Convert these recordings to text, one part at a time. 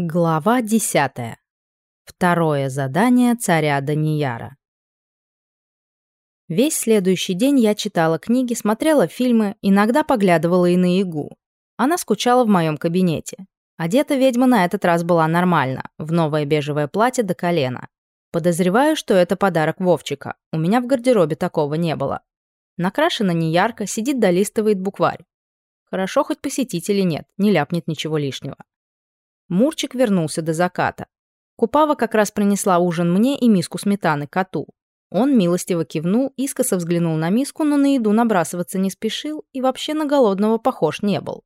Глава десятая. Второе задание царя Данияра. Весь следующий день я читала книги, смотрела фильмы, иногда поглядывала и на Игу. Она скучала в моем кабинете. Одета ведьма на этот раз была нормально, в новое бежевое платье до колена. Подозреваю, что это подарок Вовчика. У меня в гардеробе такого не было. Накрашена неярко, сидит долистывает букварь. Хорошо, хоть посетителей нет, не ляпнет ничего лишнего. Мурчик вернулся до заката. Купава как раз принесла ужин мне и миску сметаны коту. Он милостиво кивнул, искоса взглянул на миску, но на еду набрасываться не спешил и вообще на голодного похож не был.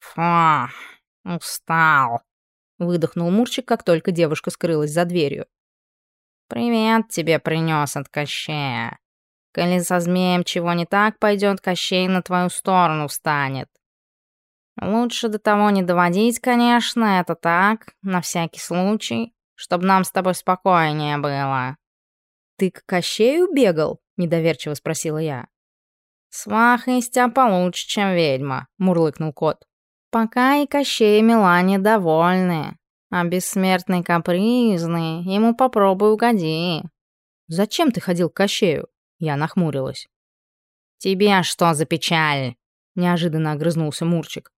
«Фу, устал», — выдохнул Мурчик, как только девушка скрылась за дверью. «Привет тебе принес от Кощея. Коли со змеем чего не так пойдет, Кощей на твою сторону встанет. Лучше до того не доводить, конечно, это так, на всякий случай, чтобы нам с тобой спокойнее было. Ты к Кощею бегал? Недоверчиво спросила я. Сваха из тебя получше, чем ведьма, мурлыкнул кот. Пока и Кощей и Милане довольны, а бессмертный капризный, ему попробуй угоди. Зачем ты ходил к Кощею? Я нахмурилась. «Тебе что за печаль?» — неожиданно огрызнулся Мурчик.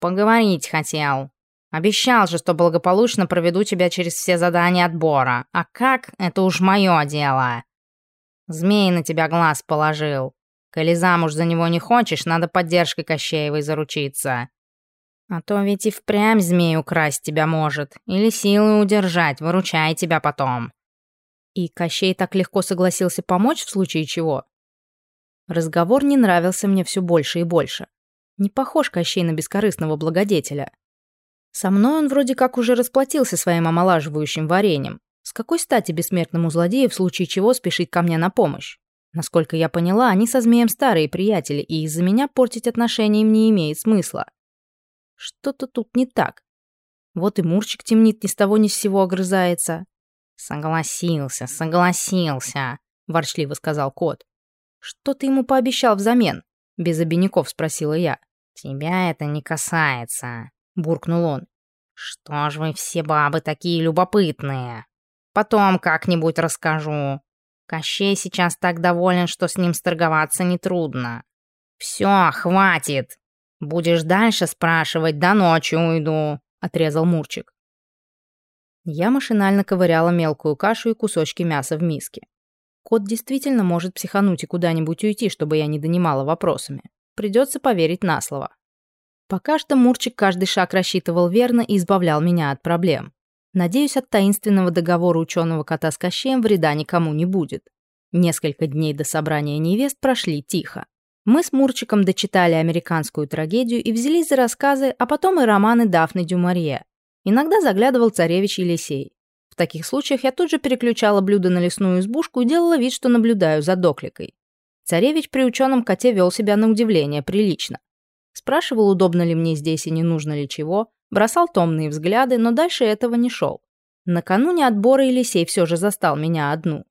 Поговорить хотел. Обещал же, что благополучно проведу тебя через все задания отбора. А как, это уж мое дело. Змей на тебя глаз положил. Коли замуж за него не хочешь, надо поддержкой Кощеевой заручиться. А то ведь и впрямь змей украсть тебя может. Или силой удержать, выручай тебя потом. И Кощей так легко согласился помочь в случае чего? Разговор не нравился мне все больше и больше. Не похож Кощей на бескорыстного благодетеля. Со мной он вроде как уже расплатился своим омолаживающим вареньем. С какой стати бессмертному злодею в случае чего спешить ко мне на помощь? Насколько я поняла, они со змеем старые приятели, и из-за меня портить отношения им не имеет смысла. Что-то тут не так. Вот и Мурчик темнит ни с того ни с сего огрызается. «Согласился, согласился», — ворчливо сказал кот. «Что ты ему пообещал взамен?» — без обиняков спросила я. «Тебя это не касается», — буркнул он. «Что ж вы все бабы такие любопытные? Потом как-нибудь расскажу. Кощей сейчас так доволен, что с ним сторговаться нетрудно. Все, хватит. Будешь дальше спрашивать, до ночи уйду», — отрезал Мурчик. Я машинально ковыряла мелкую кашу и кусочки мяса в миске. Кот действительно может психануть и куда-нибудь уйти, чтобы я не донимала вопросами. Придется поверить на слово. Пока что Мурчик каждый шаг рассчитывал верно и избавлял меня от проблем. Надеюсь, от таинственного договора ученого кота с Кощеем вреда никому не будет. Несколько дней до собрания невест прошли тихо. Мы с Мурчиком дочитали американскую трагедию и взялись за рассказы, а потом и романы Дафны Дюмарье. Иногда заглядывал царевич Елисей. В таких случаях я тут же переключала блюдо на лесную избушку и делала вид, что наблюдаю за докликой. Царевич при ученом коте вел себя на удивление прилично. Спрашивал, удобно ли мне здесь и не нужно ли чего, бросал томные взгляды, но дальше этого не шел. Накануне отбора Елисей все же застал меня одну.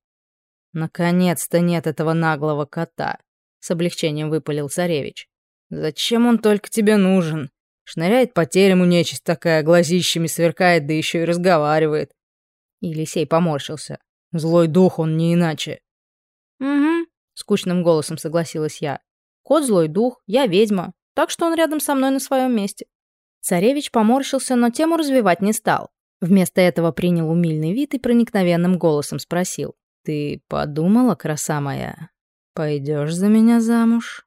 «Наконец-то нет этого наглого кота», — с облегчением выпалил царевич. «Зачем он только тебе нужен? Шныряет по терему нечисть такая, глазищами сверкает, да еще и разговаривает. Елисей поморщился. Злой дух он не иначе. Угу, скучным голосом согласилась я. Кот злой дух, я ведьма, так что он рядом со мной на своем месте. Царевич поморщился, но тему развивать не стал. Вместо этого принял умильный вид и проникновенным голосом спросил. «Ты подумала, краса моя, пойдешь за меня замуж?»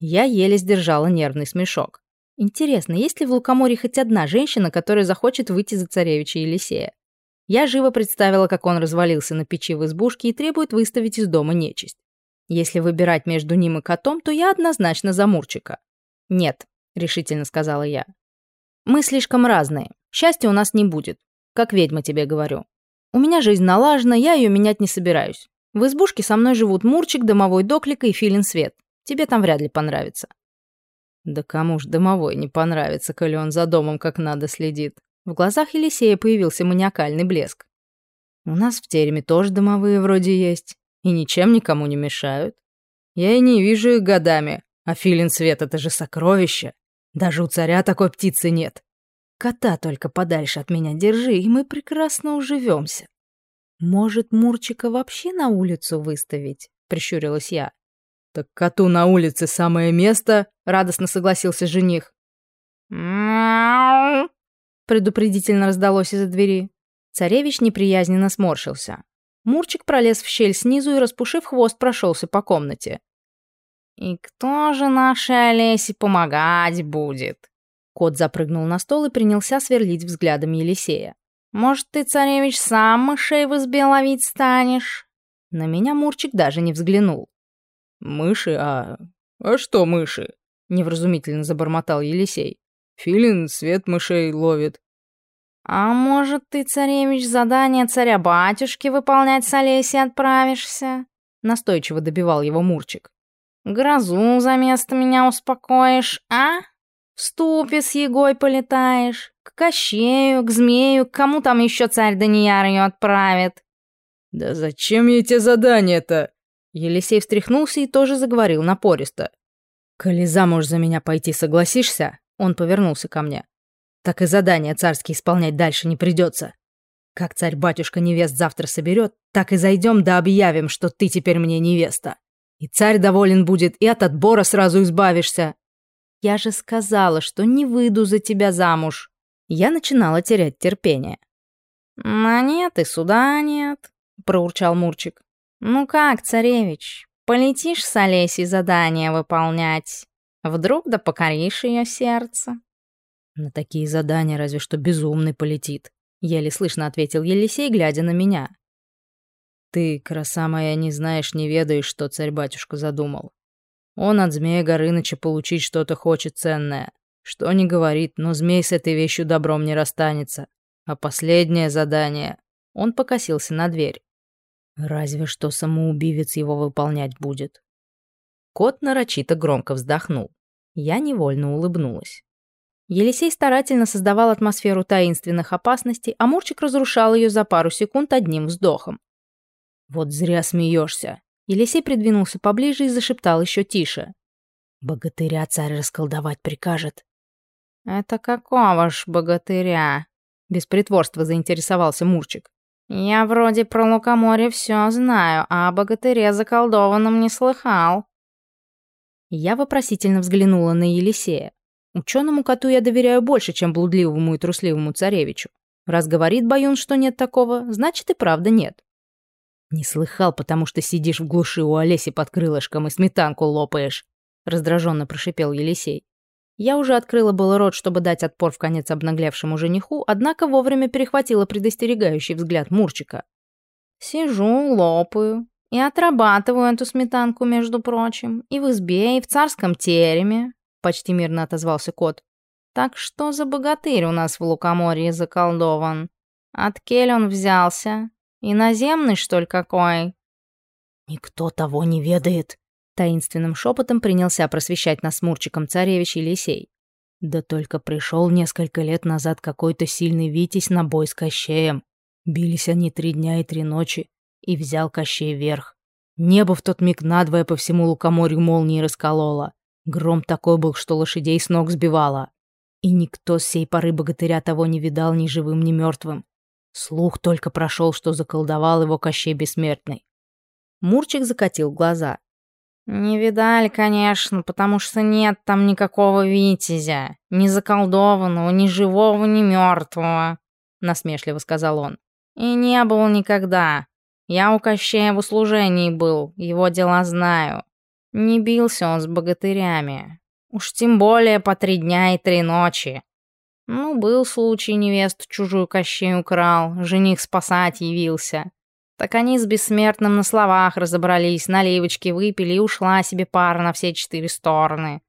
Я еле сдержала нервный смешок. Интересно, есть ли в Лукоморье хоть одна женщина, которая захочет выйти за царевича Елисея? Я живо представила, как он развалился на печи в избушке и требует выставить из дома нечисть. Если выбирать между ним и котом, то я однозначно за Мурчика. «Нет», — решительно сказала я. «Мы слишком разные. Счастья у нас не будет. Как ведьма тебе говорю. У меня жизнь налажена, я ее менять не собираюсь. В избушке со мной живут Мурчик, домовой доклик и Филин Свет. Тебе там вряд ли понравится». «Да кому ж домовой не понравится, коли он за домом как надо следит?» В глазах Елисея появился маниакальный блеск. «У нас в тереме тоже домовые вроде есть, и ничем никому не мешают. Я и не вижу их годами, а филин свет — это же сокровище. Даже у царя такой птицы нет. Кота только подальше от меня держи, и мы прекрасно уживемся. Может, Мурчика вообще на улицу выставить? Прищурилась я. Так коту на улице самое место, радостно согласился жених. «Мяу!» Предупредительно раздалось из-за двери. Царевич неприязненно сморщился. Мурчик пролез в щель снизу и, распушив хвост, прошелся по комнате. «И кто же нашей Олесе помогать будет?» Кот запрыгнул на стол и принялся сверлить взглядом Елисея. «Может, ты, царевич, сам мышей в избе ловить станешь?» На меня Мурчик даже не взглянул. «Мыши? А... а что мыши?» — невразумительно забормотал Елисей. «Филин свет мышей ловит». «А может, ты, царевич, задание царя-батюшки выполнять с Олесей отправишься?» Настойчиво добивал его Мурчик. «Грозу за место меня успокоишь, а? В ступе с Егой полетаешь, к Кощею, к Змею, к кому там еще царь Данияр ее отправит?» «Да зачем ей те задания-то?» Елисей встряхнулся и тоже заговорил напористо. «Коли замуж за меня пойти согласишься?» Он повернулся ко мне так и задания царские исполнять дальше не придется. Как царь-батюшка невест завтра соберет, так и зайдем да объявим, что ты теперь мне невеста. И царь доволен будет, и от отбора сразу избавишься. Я же сказала, что не выйду за тебя замуж. Я начинала терять терпение. «А нет, и суда нет», — проурчал Мурчик. «Ну как, царевич, полетишь с Олесей задание выполнять? Вдруг да покоришь ее сердце?» На такие задания разве что безумный полетит. Еле слышно ответил Елисей, глядя на меня. Ты, краса моя, не знаешь, не ведаешь, что царь-батюшка задумал. Он от змея Горыныча получить что-то хочет ценное. Что не говорит, но змей с этой вещью добром не расстанется. А последнее задание... Он покосился на дверь. Разве что самоубивец его выполнять будет. Кот нарочито громко вздохнул. Я невольно улыбнулась. Елисей старательно создавал атмосферу таинственных опасностей, а Мурчик разрушал ее за пару секунд одним вздохом. «Вот зря смеешься!» Елисей придвинулся поближе и зашептал еще тише. «Богатыря царь расколдовать прикажет». «Это какого ж богатыря?» Без притворства заинтересовался Мурчик. «Я вроде про лукоморье все знаю, а о богатыре заколдованном не слыхал». Я вопросительно взглянула на Елисея. Ученому коту я доверяю больше, чем блудливому и трусливому царевичу. Раз говорит Баюн, что нет такого, значит и правда нет. Не слыхал, потому что сидишь в глуши у Олеси под крылышком и сметанку лопаешь, раздраженно прошипел Елисей. Я уже открыла было рот, чтобы дать отпор в конец обнаглевшему жениху, однако вовремя перехватила предостерегающий взгляд Мурчика. «Сижу, лопаю и отрабатываю эту сметанку, между прочим, и в избе, и в царском тереме, почти мирно отозвался кот. Так что за богатырь у нас в Лукоморье заколдован? От кель он взялся? Иноземный, что ли, какой? Никто того не ведает. Таинственным шепотом принялся просвещать нас Мурчиком царевич Елисей. Да только пришел несколько лет назад какой-то сильный Витязь на бой с Кощеем. Бились они три дня и три ночи, и взял Кощей верх. Небо в тот миг надвое по всему лукоморью молнии раскололо. Гром такой был, что лошадей с ног сбивало. И никто с сей поры богатыря того не видал ни живым, ни мертвым. Слух только прошел, что заколдовал его Кощей Бессмертный. Мурчик закатил глаза. «Не видали, конечно, потому что нет там никакого витязя. Ни заколдованного, ни живого, ни мертвого», — насмешливо сказал он. «И не был никогда. Я у Кощея в услужении был, его дела знаю. Не бился он с богатырями. Уж тем более по три дня и три ночи. Ну, был случай, невесту чужую Кощей украл, жених спасать явился. Так они с бессмертным на словах разобрались, наливочки выпили, и ушла себе пара на все четыре стороны.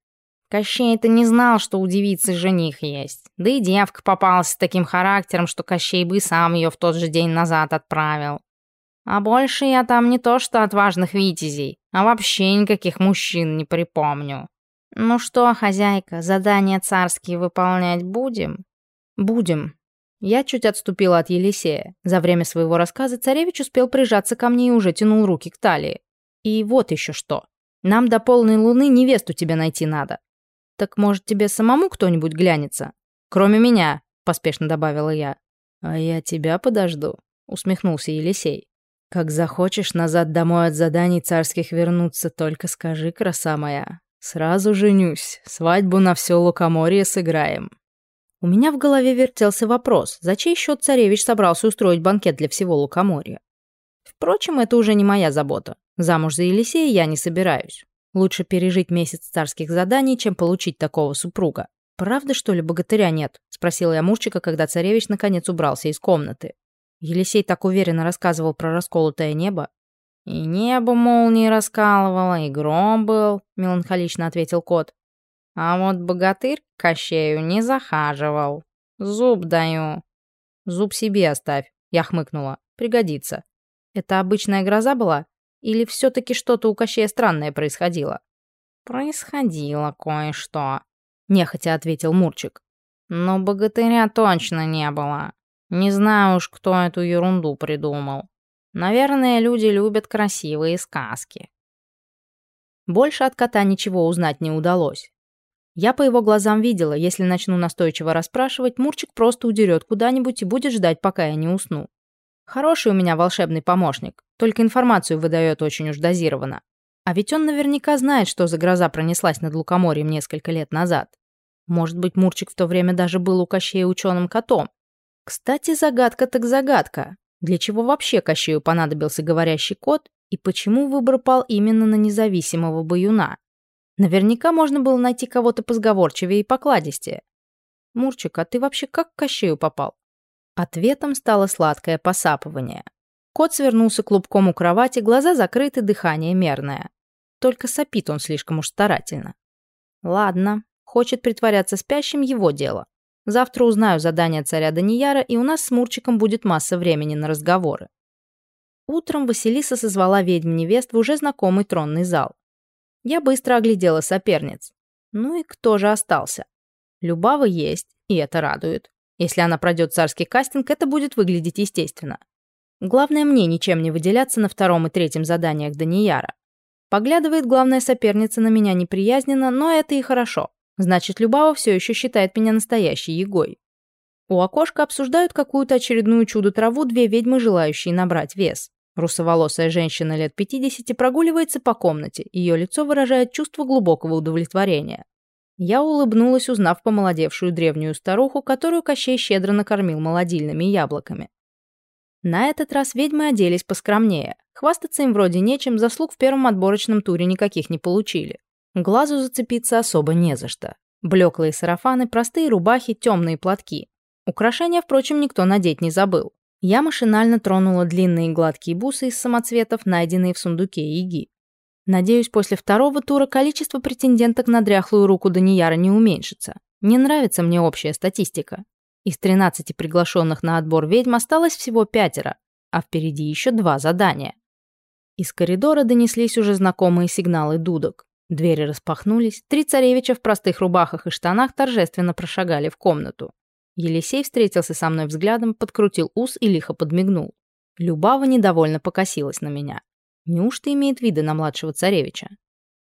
Кощей-то не знал, что у девицы жених есть. Да и девка попалась с таким характером, что Кощей бы сам ее в тот же день назад отправил. А больше я там не то что отважных витязей, а вообще никаких мужчин не припомню. Ну что, хозяйка, задания царские выполнять будем? Будем. Я чуть отступила от Елисея. За время своего рассказа царевич успел прижаться ко мне и уже тянул руки к талии. И вот еще что. Нам до полной луны невесту тебе найти надо. Так может тебе самому кто-нибудь глянется? Кроме меня. поспешно добавила я. «А я тебя подожду», — усмехнулся Елисей. «Как захочешь назад домой от заданий царских вернуться, только скажи, краса моя. Сразу женюсь, свадьбу на все лукоморье сыграем». У меня в голове вертелся вопрос, за чей счет царевич собрался устроить банкет для всего лукоморья. Впрочем, это уже не моя забота. Замуж за Елисея я не собираюсь. Лучше пережить месяц царских заданий, чем получить такого супруга. «Правда, что ли, богатыря нет?» — спросила я Мурчика, когда царевич наконец убрался из комнаты. Елисей так уверенно рассказывал про расколотое небо. «И небо молнии раскалывало, и гром был», — меланхолично ответил кот. «А вот богатырь Кощею не захаживал. Зуб даю». «Зуб себе оставь», — я хмыкнула. «Пригодится». «Это обычная гроза была? Или все-таки что-то у Кощея странное происходило?» «Происходило кое-что», — нехотя ответил Мурчик. «Но богатыря точно не было. Не знаю уж, кто эту ерунду придумал. Наверное, люди любят красивые сказки». Больше от кота ничего узнать не удалось. Я по его глазам видела, если начну настойчиво расспрашивать, Мурчик просто удерет куда-нибудь и будет ждать, пока я не усну. Хороший у меня волшебный помощник, только информацию выдает очень уж дозированно. А ведь он наверняка знает, что за гроза пронеслась над Лукоморьем несколько лет назад. Может быть, Мурчик в то время даже был у Кощея ученым котом. Кстати, загадка так загадка. Для чего вообще Кощею понадобился говорящий кот и почему выбор пал именно на независимого баюна? Наверняка можно было найти кого-то позговорчивее и покладистее. Мурчик, а ты вообще как к Кощею попал? Ответом стало сладкое посапывание. Кот свернулся клубком у кровати, глаза закрыты, дыхание мерное. Только сопит он слишком уж старательно. Ладно, хочет притворяться спящим, его дело. Завтра узнаю задание царя Данияра, и у нас с Мурчиком будет масса времени на разговоры. Утром Василиса созвала ведьм-невест в уже знакомый тронный зал. Я быстро оглядела соперниц. Ну и кто же остался? Любава есть, и это радует. Если она пройдет царский кастинг, это будет выглядеть естественно. Главное мне ничем не выделяться на втором и третьем заданиях Данияра. Поглядывает главная соперница на меня неприязненно, но это и хорошо. Значит, Любава все еще считает меня настоящей егой. У окошка обсуждают какую-то очередную чудо-траву две ведьмы, желающие набрать вес. Русоволосая женщина лет 50 прогуливается по комнате, ее лицо выражает чувство глубокого удовлетворения. Я улыбнулась, узнав помолодевшую древнюю старуху, которую Кощей щедро накормил молодильными яблоками. На этот раз ведьмы оделись поскромнее. Хвастаться им вроде нечем, заслуг в первом отборочном туре никаких не получили. Глазу зацепиться особо не за что. Блеклые сарафаны, простые рубахи, темные платки. Украшения, впрочем, никто надеть не забыл. Я машинально тронула длинные гладкие бусы из самоцветов, найденные в сундуке Иги. Надеюсь, после второго тура количество претенденток на дряхлую руку Данияра не уменьшится. Не нравится мне общая статистика. Из 13 приглашенных на отбор ведьм осталось всего пятеро, а впереди еще два задания. Из коридора донеслись уже знакомые сигналы дудок. Двери распахнулись, три царевича в простых рубахах и штанах торжественно прошагали в комнату. Елисей встретился со мной взглядом, подкрутил ус и лихо подмигнул. Любава недовольно покосилась на меня. Неужто имеет виды на младшего царевича?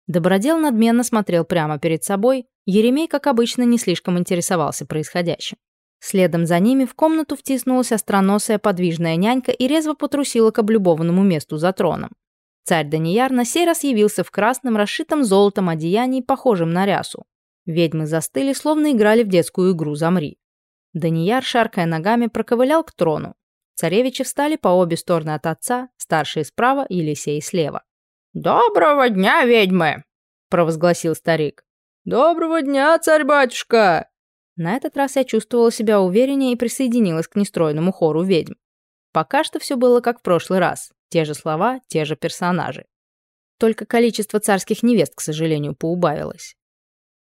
Добродел надменно смотрел прямо перед собой, Еремей, как обычно, не слишком интересовался происходящим. Следом за ними в комнату втиснулась остроносая подвижная нянька и резво потрусила к облюбованному месту за троном. Царь Данияр на сей раз явился в красном, расшитом золотом одеянии, похожем на рясу. Ведьмы застыли, словно играли в детскую игру «Замри». Данияр, шаркая ногами, проковылял к трону. Царевичи встали по обе стороны от отца, старший справа, Елисей слева. «Доброго дня, ведьмы!» — провозгласил старик. «Доброго дня, царь-батюшка!» На этот раз я чувствовала себя увереннее и присоединилась к нестройному хору ведьм. Пока что все было как в прошлый раз. Те же слова, те же персонажи. Только количество царских невест, к сожалению, поубавилось.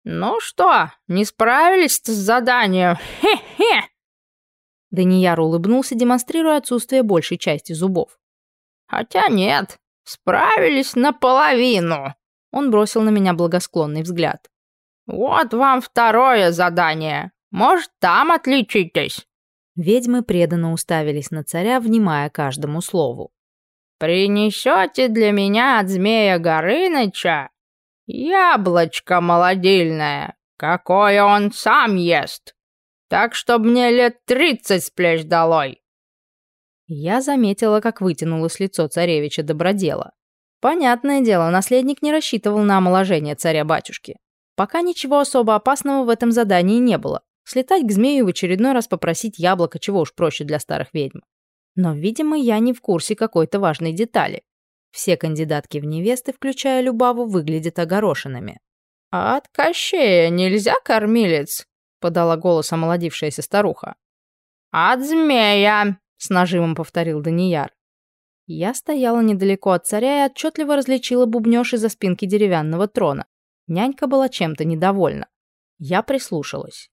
«Ну что, не справились с заданием? Хе-хе!» Данияр улыбнулся, демонстрируя отсутствие большей части зубов. «Хотя нет, справились наполовину!» Он бросил на меня благосклонный взгляд. «Вот вам второе задание. Может, там отличитесь?» Ведьмы преданно уставились на царя, внимая каждому слову. «Принесете для меня от змея Горыныча яблочко молодильное, какое он сам ест. Так, чтоб мне лет тридцать с плеч долой!» Я заметила, как вытянулось лицо царевича добродела. Понятное дело, наследник не рассчитывал на омоложение царя-батюшки. Пока ничего особо опасного в этом задании не было. Слетать к змею в очередной раз попросить яблоко, чего уж проще для старых ведьм. Но, видимо, я не в курсе какой-то важной детали. Все кандидатки в невесты, включая Любаву, выглядят огорошенными. «А от Кощея нельзя, кормилец?» — подала голос омолодившаяся старуха. «От змея!» — с нажимом повторил Данияр. Я стояла недалеко от царя и отчетливо различила бубнёж из-за спинки деревянного трона. Нянька была чем-то недовольна. Я прислушалась.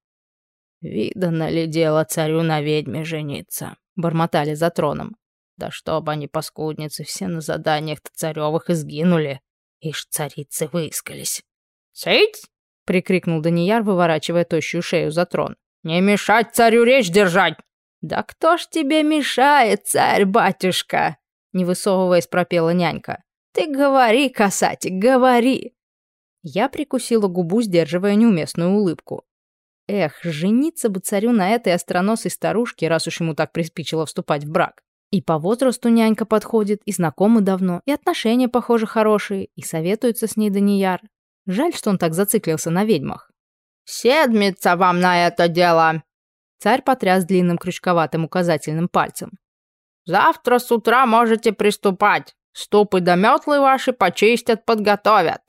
«Видано ли дело царю на ведьме жениться?» — бормотали за троном. «Да чтоб они, паскудницы, все на заданиях-то царевых изгинули. Ишь, царицы выискались». «Цыть!» — прикрикнул Данияр, выворачивая тощую шею за трон. «Не мешать царю речь держать!» «Да кто ж тебе мешает, царь-батюшка?» Не высовываясь, пропела нянька. «Ты говори, касатик, говори!» Я прикусила губу, сдерживая неуместную улыбку. Эх, жениться бы царю на этой остроносой старушке, раз уж ему так приспичило вступать в брак. И по возрасту нянька подходит, и знакомы давно, и отношения, похоже, хорошие, и советуется с ней Данияр. Жаль, что он так зациклился на ведьмах. «Седмица вам на это дело!» Царь потряс длинным крючковатым указательным пальцем. «Завтра с утра можете приступать. Ступы да метлы ваши почистят, подготовят.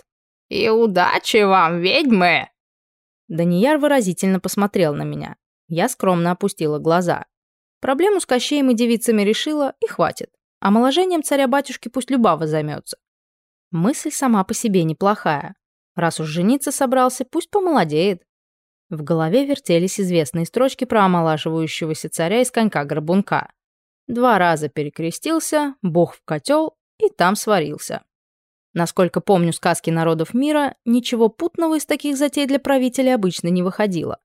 И удачи вам, ведьмы!» Данияр выразительно посмотрел на меня. Я скромно опустила глаза. Проблему с Кощеем и девицами решила, и хватит. Омоложением царя-батюшки пусть Любава займется. Мысль сама по себе неплохая. Раз уж жениться собрался, пусть помолодеет. В голове вертелись известные строчки про омолаживающегося царя из конька-горбунка. Два раза перекрестился, бог в котел и там сварился. Насколько помню сказки народов мира, ничего путного из таких затей для правителя обычно не выходило.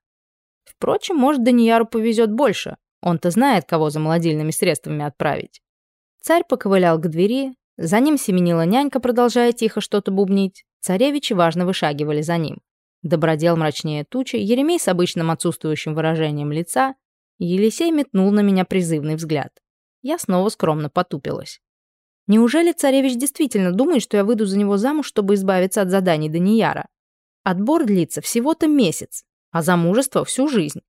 Впрочем, может, Данияру повезет больше. Он-то знает, кого за молодильными средствами отправить. Царь поковылял к двери, за ним семенила нянька, продолжая тихо что-то бубнить. Царевичи важно вышагивали за ним. Добродел мрачнее тучи, Еремей с обычным отсутствующим выражением лица, Елисей метнул на меня призывный взгляд. Я снова скромно потупилась. Неужели царевич действительно думает, что я выйду за него замуж, чтобы избавиться от заданий Данияра? Отбор длится всего-то месяц, а замужество всю жизнь.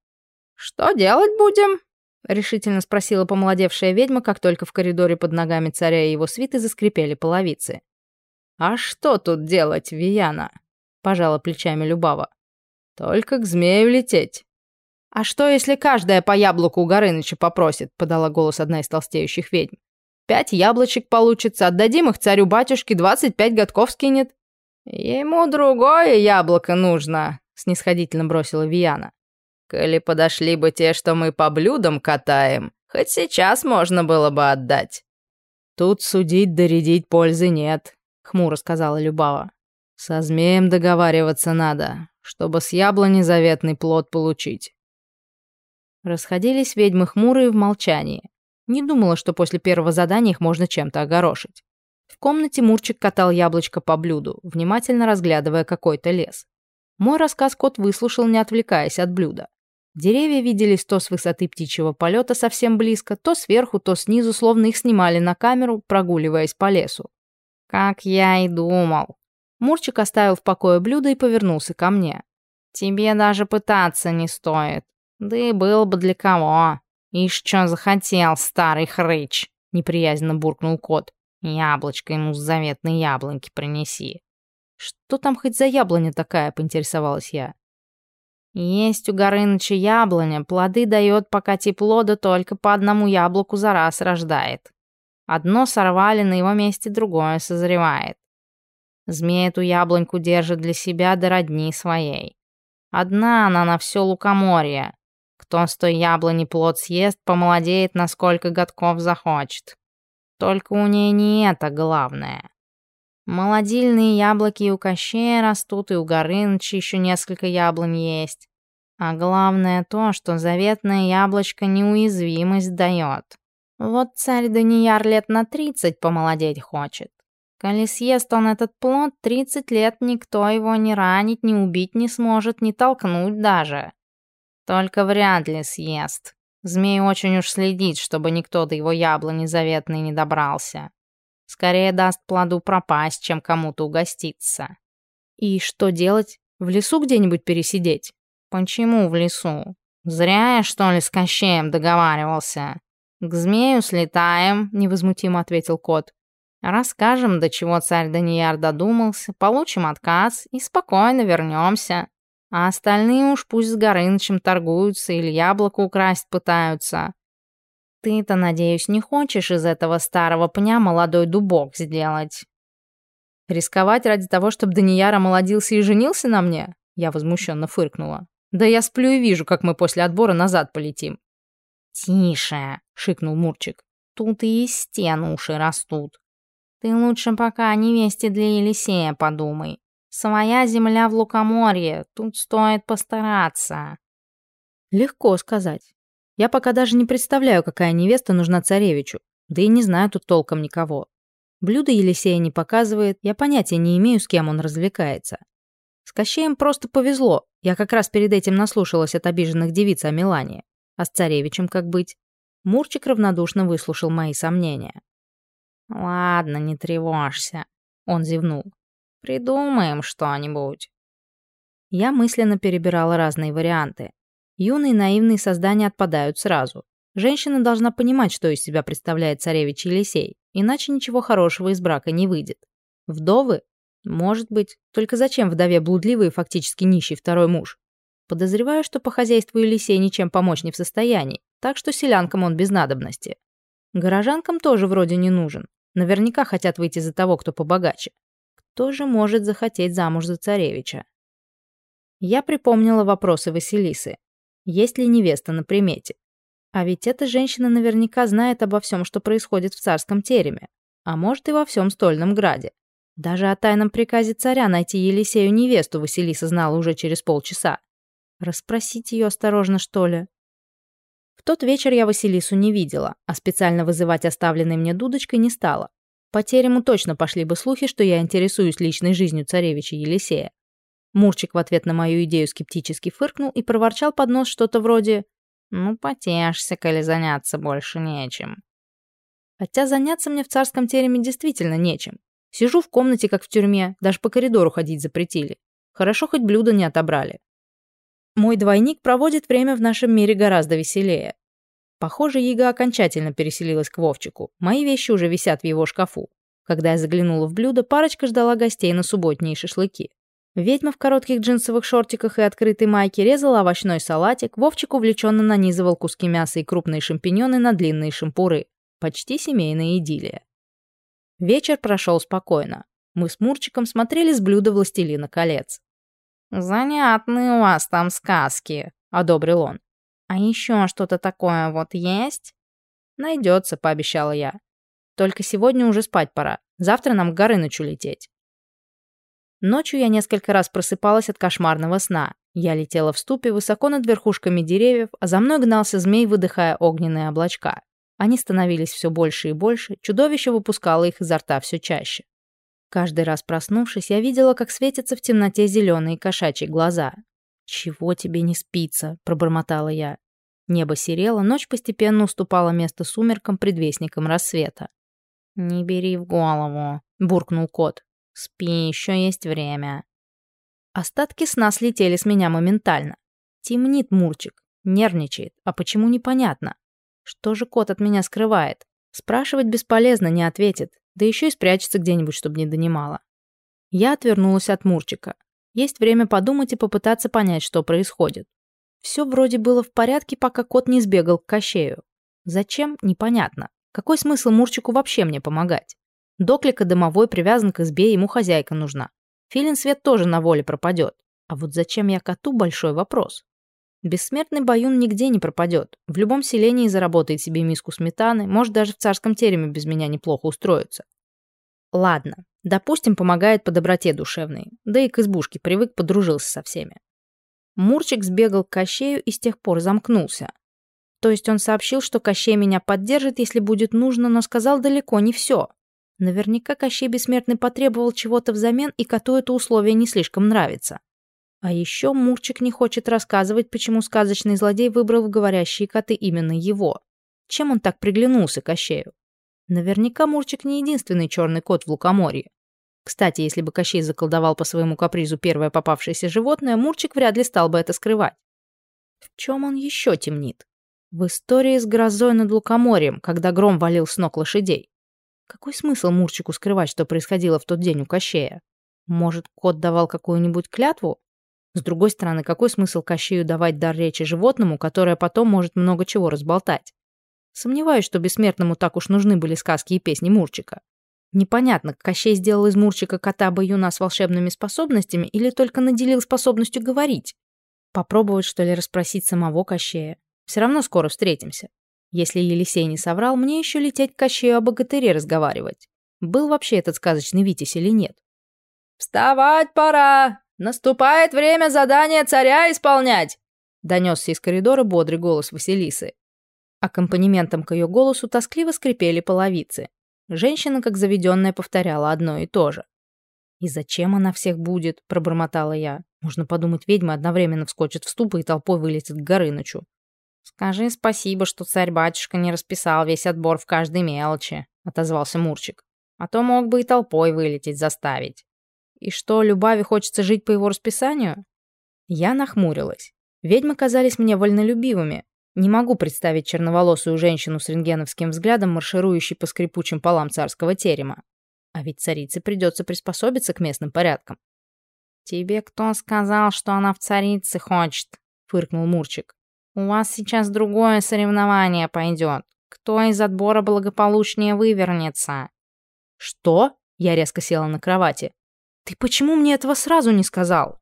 «Что делать будем?» — решительно спросила помолодевшая ведьма, как только в коридоре под ногами царя и его свиты заскрипели половицы. «А что тут делать, Вияна?» — пожала плечами Любава. «Только к змею лететь». «А что, если каждая по яблоку у Горыныча попросит?» — подала голос одна из толстеющих ведьм. Пять яблочек получится, отдадим их царю-батюшке, двадцать пять годков скинет». «Ему другое яблоко нужно», — снисходительно бросила Вияна. «Коли подошли бы те, что мы по блюдам катаем, хоть сейчас можно было бы отдать». «Тут судить доредить пользы нет», — хмуро сказала Любава. «Со змеем договариваться надо, чтобы с яблони заветный плод получить». Расходились ведьмы хмурые в молчании. Не думала, что после первого задания их можно чем-то огорошить. В комнате Мурчик катал яблочко по блюду, внимательно разглядывая какой-то лес. Мой рассказ кот выслушал, не отвлекаясь от блюда. Деревья виделись то с высоты птичьего полета совсем близко, то сверху, то снизу, словно их снимали на камеру, прогуливаясь по лесу. «Как я и думал». Мурчик оставил в покое блюдо и повернулся ко мне. «Тебе даже пытаться не стоит. Да и был бы для кого. «Ишь, чё захотел, старый хрыч!» — неприязненно буркнул кот. «Яблочко ему с заветной яблоньки принеси». «Что там хоть за яблоня такая?» — поинтересовалась я. «Есть у Горыныча яблоня, плоды дает, пока тепло, да только по одному яблоку за раз рождает. Одно сорвали, на его месте другое созревает. Змей эту яблоньку держит для себя до родни своей. Одна она на все лукоморье. Кто с той яблони плод съест, помолодеет, насколько годков захочет. Только у ней не это главное. Молодильные яблоки у Кощея растут, и у Горыныча еще несколько яблонь есть. А главное то, что заветное яблочко неуязвимость дает. Вот царь Данияр лет на тридцать помолодеть хочет. Коли съест он этот плод, тридцать лет никто его ни ранить, ни убить не сможет, ни толкнуть даже. Только вряд ли съест. Змей очень уж следит, чтобы никто до его яблони заветной не добрался. Скорее даст плоду пропасть, чем кому-то угоститься. И что делать? В лесу где-нибудь пересидеть? Почему в лесу? Зря я, что ли, с Кощеем договаривался. К змею слетаем, невозмутимо ответил кот. Расскажем, до чего царь Данияр додумался, получим отказ и спокойно вернемся. А остальные уж пусть с Горынычем торгуются или яблоко украсть пытаются. Ты-то, надеюсь, не хочешь из этого старого пня молодой дубок сделать? Рисковать ради того, чтобы Данияр омолодился и женился на мне? Я возмущенно фыркнула. Да я сплю и вижу, как мы после отбора назад полетим. «Тише!» — шикнул Мурчик. «Тут и из стен уши растут. Ты лучше пока о невесте для Елисея подумай. Своя земля в Лукоморье, тут стоит постараться. Легко сказать. Я пока даже не представляю, какая невеста нужна царевичу, да и не знаю тут толком никого. Блюдо Елисея не показывает, я понятия не имею, с кем он развлекается. С Кощеем просто повезло, я как раз перед этим наслушалась от обиженных девиц о Милане. А с царевичем как быть? Мурчик равнодушно выслушал мои сомнения. «Ладно, не тревожься», — он зевнул. «Придумаем что-нибудь». Я мысленно перебирала разные варианты. Юные наивные создания отпадают сразу. Женщина должна понимать, что из себя представляет царевич Елисей, иначе ничего хорошего из брака не выйдет. Вдовы? Может быть. Только зачем вдове блудливый и фактически нищий второй муж? Подозреваю, что по хозяйству Елисей ничем помочь не в состоянии, так что селянкам он без надобности. Горожанкам тоже вроде не нужен. Наверняка хотят выйти за того, кто побогаче. Кто же может захотеть замуж за царевича? Я припомнила вопросы Василисы. Есть ли невеста на примете? А ведь эта женщина наверняка знает обо всем, что происходит в царском тереме. А может и во всем стольном граде. Даже о тайном приказе царя найти Елисею невесту Василиса знала уже через полчаса. Расспросить ее осторожно, что ли? В тот вечер я Василису не видела, а специально вызывать оставленной мне дудочкой не стала. По терему точно пошли бы слухи, что я интересуюсь личной жизнью царевича Елисея. Мурчик в ответ на мою идею скептически фыркнул и проворчал под нос что-то вроде «Ну, потешься, коли заняться больше нечем». Хотя заняться мне в царском тереме действительно нечем. Сижу в комнате, как в тюрьме, даже по коридору ходить запретили. Хорошо, хоть блюда не отобрали. Мой двойник проводит время в нашем мире гораздо веселее. Похоже, Яга окончательно переселилась к Вовчику. Мои вещи уже висят в его шкафу. Когда я заглянула в блюдо, парочка ждала гостей на субботние шашлыки. Ведьма в коротких джинсовых шортиках и открытой майке резала овощной салатик, Вовчик увлеченно нанизывал куски мяса и крупные шампиньоны на длинные шампуры. Почти семейная идиллия. Вечер прошел спокойно. Мы с Мурчиком смотрели с блюда «Властелина колец». «Занятные у вас там сказки», — одобрил он. «А еще что-то такое вот есть?» «Найдется», — пообещала я. «Только сегодня уже спать пора. Завтра нам к Горынычу лететь». Ночью я несколько раз просыпалась от кошмарного сна. Я летела в ступе высоко над верхушками деревьев, а за мной гнался змей, выдыхая огненные облачка. Они становились все больше и больше, чудовище выпускало их изо рта все чаще. Каждый раз проснувшись, я видела, как светятся в темноте зеленые кошачьи глаза. «Чего тебе не спится?» – пробормотала я. Небо серело, ночь постепенно уступала место сумеркам, предвестникам рассвета. «Не бери в голову», – буркнул кот. «Спи, еще есть время». Остатки сна слетели с меня моментально. Темнит Мурчик, нервничает, а почему непонятно. Что же кот от меня скрывает? Спрашивать бесполезно, не ответит да еще и спрячется где-нибудь, чтобы не донимала. Я отвернулась от Мурчика. Есть время подумать и попытаться понять, что происходит. Все вроде было в порядке, пока кот не сбегал к Кощею. Зачем? Непонятно. Какой смысл Мурчику вообще мне помогать? Доклика домовой привязан к избе, ему хозяйка нужна. Филин свет тоже на воле пропадет. А вот зачем я коту – большой вопрос. Бессмертный баюн нигде не пропадет. В любом селении заработает себе миску сметаны, может даже в царском тереме без меня неплохо устроиться. Ладно, допустим, помогает по доброте душевной, да и к избушке привык, подружился со всеми. Мурчик сбегал к Кощею и с тех пор замкнулся. То есть он сообщил, что Кощей меня поддержит, если будет нужно, но сказал далеко не все. Наверняка Кощей Бессмертный потребовал чего-то взамен, и коту это условие не слишком нравится. А еще Мурчик не хочет рассказывать, почему сказочный злодей выбрал в говорящие коты именно его. Чем он так приглянулся Кощею? Наверняка Мурчик не единственный черный кот в Лукоморье. Кстати, если бы Кощей заколдовал по своему капризу первое попавшееся животное, Мурчик вряд ли стал бы это скрывать. В чем он еще темнит? В истории с грозой над Лукоморьем, когда гром валил с ног лошадей. Какой смысл Мурчику скрывать, что происходило в тот день у Кощея? Может, кот давал какую-нибудь клятву? С другой стороны, какой смысл Кощею давать дар речи животному, которое потом может много чего разболтать? Сомневаюсь, что бессмертному так уж нужны были сказки и песни Мурчика. Непонятно, Кощей сделал из Мурчика кота-баюна с волшебными способностями или только наделил способностью говорить. Попробовать, что ли, расспросить самого Кощея. Все равно скоро встретимся. Если Елисей не соврал, мне еще лететь к Кощею о богатыре разговаривать. Был вообще этот сказочный Витязь или нет? «Вставать пора! Наступает время задания царя исполнять!» Донесся из коридора бодрый голос Василисы. Аккомпанементом к ее голосу тоскливо скрипели половицы. Женщина, как заведенная, повторяла одно и то же. «И зачем она всех будет?» – пробормотала я. «Можно подумать, ведьма одновременно вскочит в ступы и толпой вылетит к Горынычу». «Скажи спасибо, что царь-батюшка не расписал весь отбор в каждой мелочи», — отозвался Мурчик. «А то мог бы и толпой вылететь заставить». «И что, Любави хочется жить по его расписанию?» Я нахмурилась. Ведьмы казались мне вольнолюбивыми. Не могу представить черноволосую женщину с рентгеновским взглядом, марширующей по скрипучим полам царского терема. А ведь царице придется приспособиться к местным порядкам. «Тебе кто сказал, что она в царице хочет?» — фыркнул Мурчик. «У вас сейчас другое соревнование пойдет. Кто из отбора благополучнее вывернется?» «Что?» — я резко села на кровати. «Ты почему мне этого сразу не сказал?»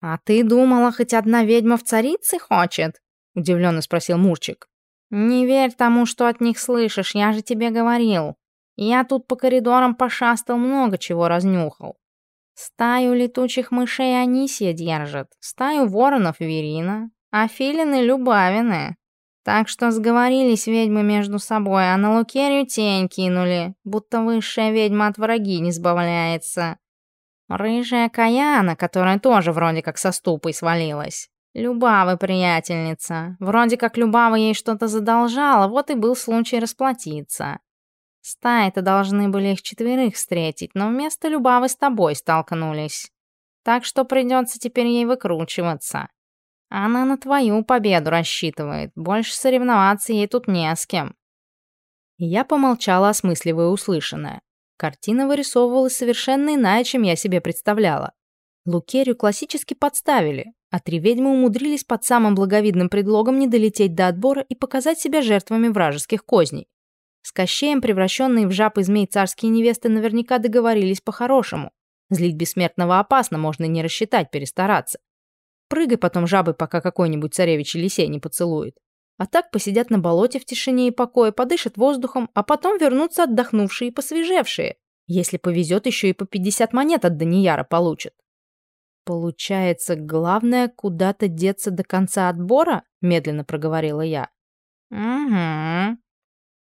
«А ты думала, хоть одна ведьма в царице хочет?» — удивленно спросил Мурчик. «Не верь тому, что от них слышишь, я же тебе говорил. Я тут по коридорам пошастал, много чего разнюхал. Стаю летучих мышей Анисия держит, стаю воронов Верина, а филины Любавины. Так что сговорились ведьмы между собой, а на Лукерию тень кинули, будто высшая ведьма от враги не сбавляется. Рыжая Каяна, которая тоже вроде как со ступой свалилась. Любавы приятельница. Вроде как Любава ей что-то задолжала, вот и был случай расплатиться. Стаи-то должны были их четверых встретить, но вместо Любавы с тобой столкнулись. Так что придется теперь ей выкручиваться. Она на твою победу рассчитывает, больше соревноваться ей тут не с кем. Я помолчала, осмысливая услышанное. Картина вырисовывалась совершенно иная, чем я себе представляла. Лукерию классически подставили, а три ведьмы умудрились под самым благовидным предлогом не долететь до отбора и показать себя жертвами вражеских козней. С Кощеем, превращенные в жаб и змей царские невесты, наверняка договорились по-хорошему. Злить бессмертного опасно, можно не рассчитать, перестараться. Прыгай потом жабы, пока какой-нибудь царевич Елисей не поцелует. А так посидят на болоте в тишине и покое, подышат воздухом, а потом вернутся отдохнувшие и посвежевшие. Если повезет, еще и по 50 монет от Данияра получат. Получается, главное куда-то деться до конца отбора? Медленно проговорила я. Угу.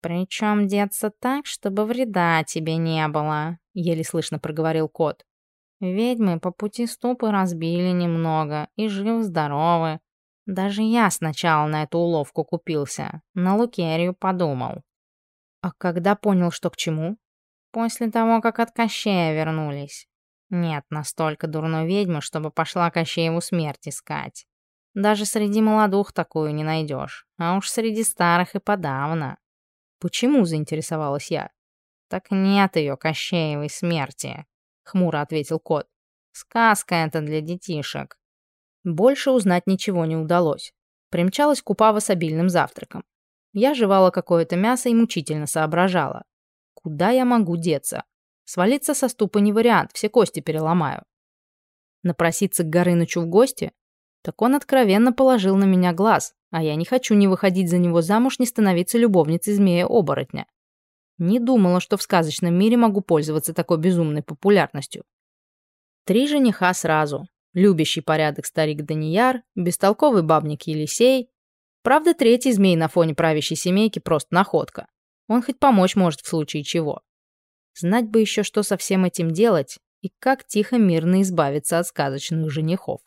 «Причем деться так, чтобы вреда тебе не было», — еле слышно проговорил кот. «Ведьмы по пути ступы разбили немного и жив-здоровы. Даже я сначала на эту уловку купился, на Лукерию подумал». «А когда понял, что к чему?» «После того, как от Кощея вернулись. Нет настолько дурной ведьмы, чтобы пошла Кощееву смерть искать. Даже среди молодух такую не найдешь, а уж среди старых и подавно». «Почему?» — заинтересовалась я. «Так нет ее Кощеевой смерти», — хмуро ответил кот. «Сказка это для детишек». Больше узнать ничего не удалось. Примчалась Купава с обильным завтраком. Я жевала какое-то мясо и мучительно соображала. Куда я могу деться? Свалиться со ступа не вариант, все кости переломаю. Напроситься к Горынычу в гости? Так он откровенно положил на меня глаз, а я не хочу ни выходить за него замуж, ни становиться любовницей змея-оборотня. Не думала, что в сказочном мире могу пользоваться такой безумной популярностью. Три жениха сразу. Любящий порядок старик Данияр, бестолковый бабник Елисей. Правда, третий змей на фоне правящей семейки просто находка. Он хоть помочь может в случае чего. Знать бы еще, что со всем этим делать, и как тихо мирно избавиться от сказочных женихов.